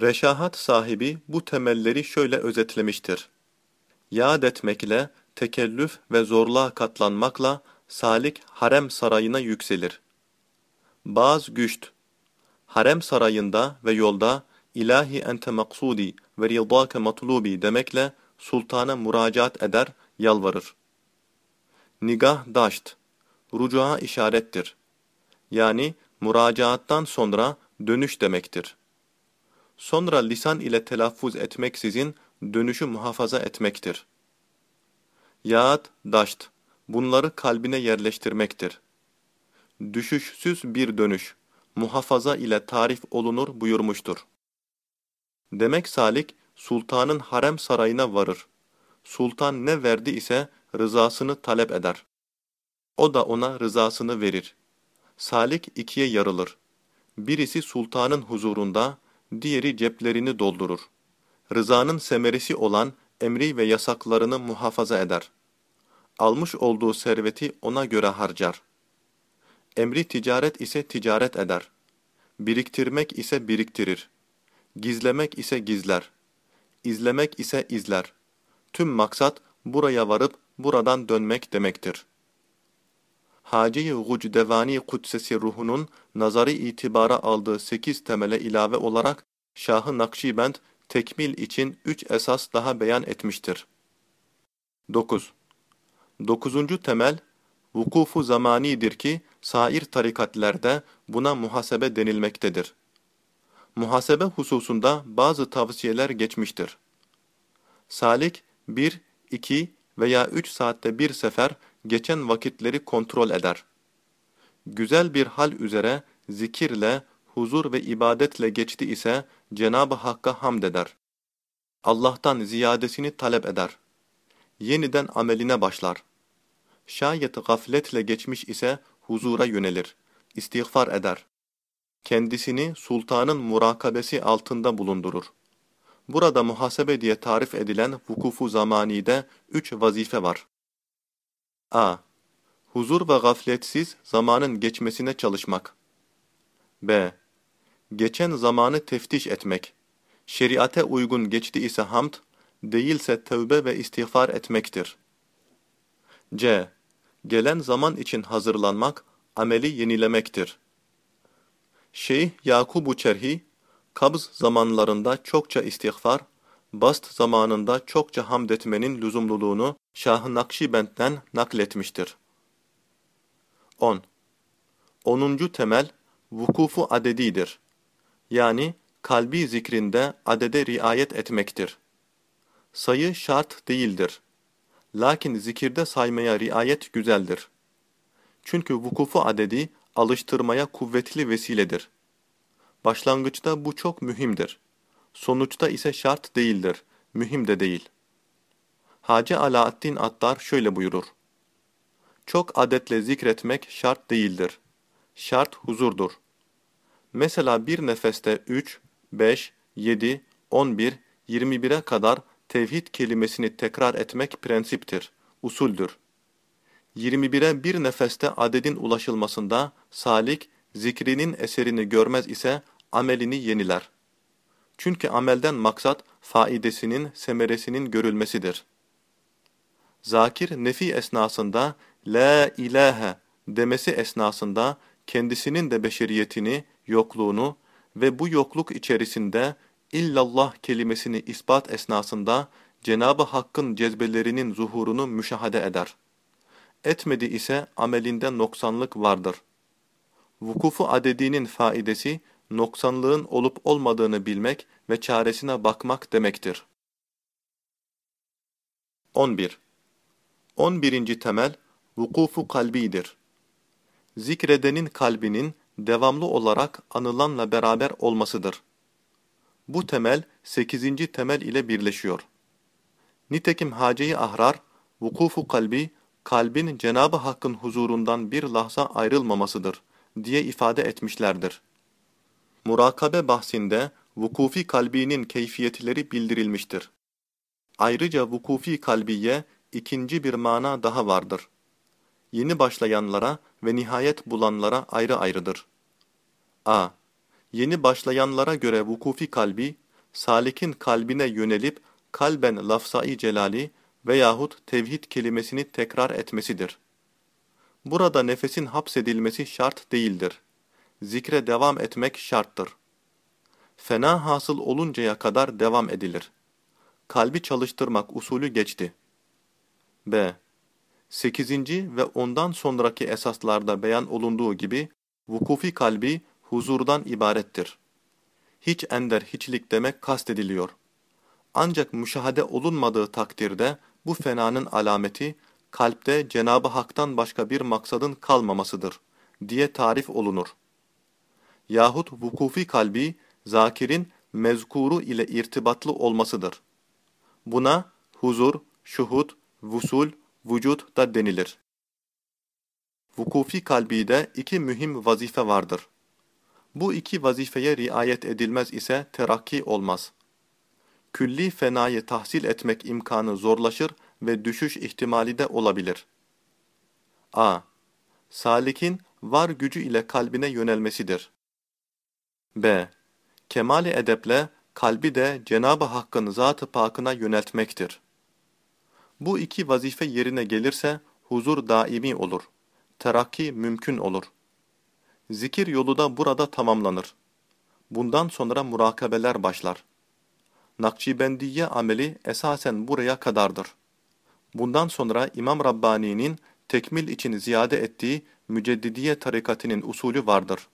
Reşahat sahibi bu temelleri şöyle özetlemiştir. Yad etmekle, tekellüf ve zorluğa katlanmakla salik harem sarayına yükselir. Baz güçt. Harem sarayında ve yolda ilahi ente maksudi ve ridake matlubi demekle sultana müracaat eder, yalvarır. Nigah daşt. Rucuğa işarettir. Yani müracaattan sonra dönüş demektir. Sonra lisan ile telaffuz etmeksizin dönüşü muhafaza etmektir. Yaat, daşt. Bunları kalbine yerleştirmektir. Düşüşsüz bir dönüş, muhafaza ile tarif olunur buyurmuştur. Demek Salik, sultanın harem sarayına varır. Sultan ne verdi ise rızasını talep eder. O da ona rızasını verir. Salik ikiye yarılır. Birisi sultanın huzurunda, diğeri ceplerini doldurur. Rızanın semeresi olan emri ve yasaklarını muhafaza eder. Almış olduğu serveti ona göre harcar. Emri ticaret ise ticaret eder. Biriktirmek ise biriktirir. Gizlemek ise gizler. İzlemek ise izler. Tüm maksat buraya varıp buradan dönmek demektir. Hacı-i Gucdevani Kudsesi ruhunun nazari itibara aldığı sekiz temele ilave olarak Şah-ı Nakşibend tekmil için üç esas daha beyan etmiştir. 9. Dokuzuncu temel, vukufu zamanidir ki sair tarikatlerde buna muhasebe denilmektedir. Muhasebe hususunda bazı tavsiyeler geçmiştir. Salik, bir, iki veya üç saatte bir sefer geçen vakitleri kontrol eder. Güzel bir hal üzere zikirle, huzur ve ibadetle geçti ise Cenab-ı Hakk'a hamd eder. Allah'tan ziyadesini talep eder. Yeniden ameline başlar. Şayet gafletle geçmiş ise huzura yönelir, istiğfar eder. Kendisini sultanın murakabesi altında bulundurur. Burada muhasebe diye tarif edilen vukufu zamanide üç vazife var. A. Huzur ve gafletsiz zamanın geçmesine çalışmak. b. Geçen zamanı teftiş etmek. Şeriate uygun geçti ise hamd, değilse tövbe ve istiğfar etmektir. c. Gelen zaman için hazırlanmak, ameli yenilemektir. Şeyh Yakubu Çerhi, kabz zamanlarında çokça istiğfar, bast zamanında çokça hamd etmenin lüzumluluğunu Şah-ı Nakşibend'den nakletmiştir. 10. 10. temel, vukufu adedidir. Yani kalbi zikrinde adede riayet etmektir. Sayı şart değildir. Lakin zikirde saymaya riayet güzeldir. Çünkü vukufu adedi alıştırmaya kuvvetli vesiledir. Başlangıçta bu çok mühimdir. Sonuçta ise şart değildir, mühim de değil. Hacı Alaaddin Attar şöyle buyurur. Çok adetle zikretmek şart değildir. Şart huzurdur. Mesela bir nefeste 3, 5, 7, 11, 21'e kadar tevhid kelimesini tekrar etmek prensiptir, usuldür. 21'e bir nefeste adedin ulaşılmasında salik zikrinin eserini görmez ise amelini yeniler. Çünkü amelden maksat faidesinin, semeresinin görülmesidir. Zakir nefi esnasında la ilahe demesi esnasında kendisinin de beşeriyetini, yokluğunu ve bu yokluk içerisinde illallah kelimesini ispat esnasında Cenab-ı Hakk'ın cezbelerinin zuhurunu müşahede eder. Etmedi ise amelinde noksanlık vardır. Vukufu adedinin faidesi, noksanlığın olup olmadığını bilmek ve çaresine bakmak demektir. 11. 11. temel, vukufu kalbidir. Zikredenin kalbinin devamlı olarak anılanla beraber olmasıdır. Bu temel, 8. temel ile birleşiyor. Nitekim Hace-i Ahrar, vukufu kalbi, kalbin Cenab-ı Hakk'ın huzurundan bir lahza ayrılmamasıdır diye ifade etmişlerdir. Murakabe bahsinde vukufi kalbinin keyfiyetleri bildirilmiştir. Ayrıca vukufi kalbiye ikinci bir mana daha vardır. Yeni başlayanlara ve nihayet bulanlara ayrı ayrıdır. a. Yeni başlayanlara göre vukufi kalbi, salikin kalbine yönelip kalben lafzai celali veyahut tevhid kelimesini tekrar etmesidir. Burada nefesin hapsedilmesi şart değildir. Zikre devam etmek şarttır. Fena hasıl oluncaya kadar devam edilir. Kalbi çalıştırmak usulü geçti. B. 8. ve ondan sonraki esaslarda beyan olunduğu gibi, vukufi kalbi huzurdan ibarettir. Hiç ender hiçlik demek kastediliyor. Ancak müşahede olunmadığı takdirde bu fenanın alameti kalpte Cenabı Hak'tan başka bir maksadın kalmamasıdır diye tarif olunur. Yahut vukufi kalbi zakirin mezkuru ile irtibatlı olmasıdır. Buna huzur, şuhud, vusul, vücut da denilir. Vukufi kalbide iki mühim vazife vardır. Bu iki vazifeye riayet edilmez ise terakki olmaz. Külli fenayı tahsil etmek imkanı zorlaşır ve düşüş ihtimali de olabilir. a. Salikin var gücü ile kalbine yönelmesidir. B. Kemali edeple kalbi de Cenab-ı Hakk'ın zat-ı pakına yöneltmektir. Bu iki vazife yerine gelirse huzur daimi olur. Terakki mümkün olur. Zikir yolu da burada tamamlanır. Bundan sonra murakabeler başlar. Nakşibendiye ameli esasen buraya kadardır. Bundan sonra İmam Rabbani'nin tekmil için ziyade ettiği müceddidiye tarikatinin usulü vardır.